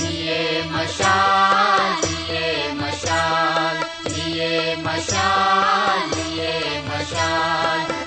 ये मसा मसार दिये मसारे मसारे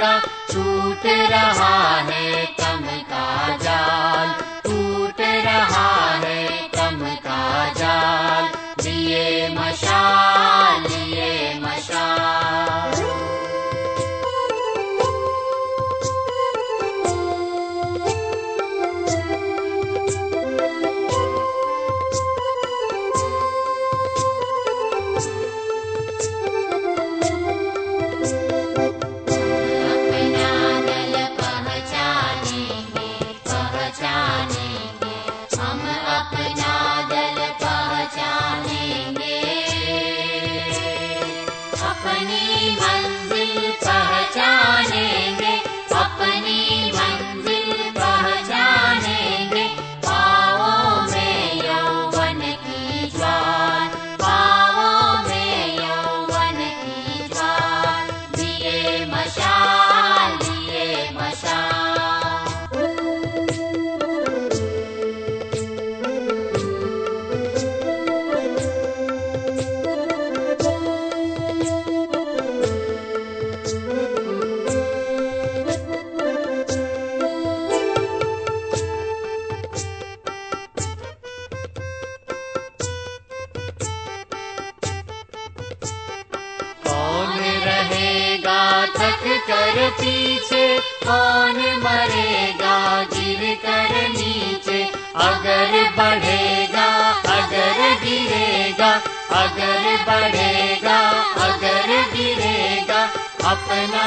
का छूट रहा है कम का जाल अपनी रहेगा थक कर पीछे। कौन मरेगा गिर कर नीचे? अगर बढ़ेगा अगर गिरेगा अगर बढ़ेगा अगर गिरेगा अपना